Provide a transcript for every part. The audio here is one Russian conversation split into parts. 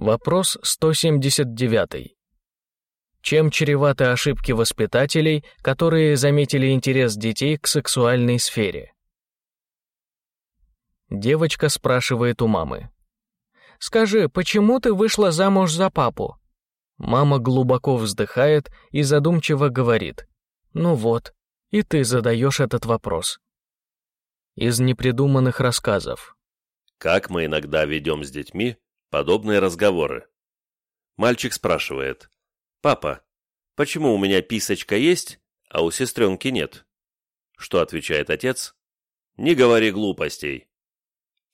Вопрос 179. Чем чреваты ошибки воспитателей, которые заметили интерес детей к сексуальной сфере? Девочка спрашивает у мамы. «Скажи, почему ты вышла замуж за папу?» Мама глубоко вздыхает и задумчиво говорит. «Ну вот, и ты задаешь этот вопрос». Из непридуманных рассказов. Как мы иногда ведем с детьми подобные разговоры. Мальчик спрашивает. «Папа, почему у меня писочка есть, а у сестренки нет?» Что отвечает отец? «Не говори глупостей.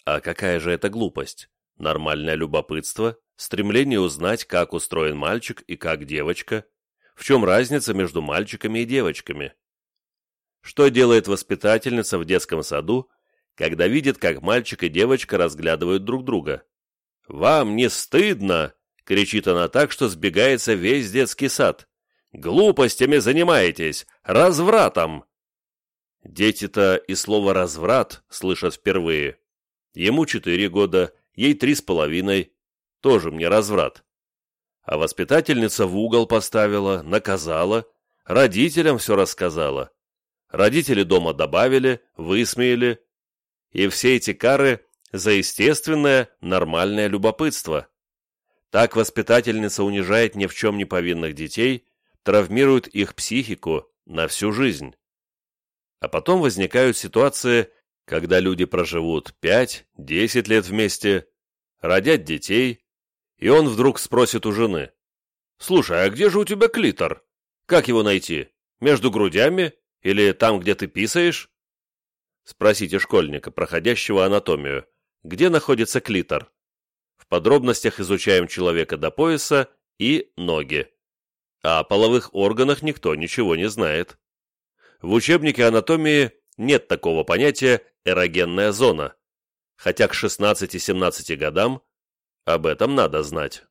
А какая же это глупость? Нормальное любопытство, стремление узнать, как устроен мальчик и как девочка, в чем разница между мальчиками и девочками. Что делает воспитательница в детском саду, когда видит, как мальчик и девочка разглядывают друг друга? «Вам не стыдно?» — кричит она так, что сбегается весь детский сад. «Глупостями занимаетесь! Развратом!» Дети-то и слово «разврат» слышат впервые. Ему четыре года, ей три с половиной. Тоже мне разврат. А воспитательница в угол поставила, наказала, родителям все рассказала. Родители дома добавили, высмеяли. И все эти кары за естественное, нормальное любопытство. Так воспитательница унижает ни в чем не повинных детей, травмирует их психику на всю жизнь. А потом возникают ситуации, когда люди проживут 5-10 лет вместе, родят детей, и он вдруг спросит у жены, «Слушай, а где же у тебя клитор? Как его найти? Между грудями или там, где ты писаешь?» Спросите школьника, проходящего анатомию, где находится клитор. В подробностях изучаем человека до пояса и ноги. А о половых органах никто ничего не знает. В учебнике анатомии нет такого понятия эрогенная зона, хотя к 16-17 годам об этом надо знать.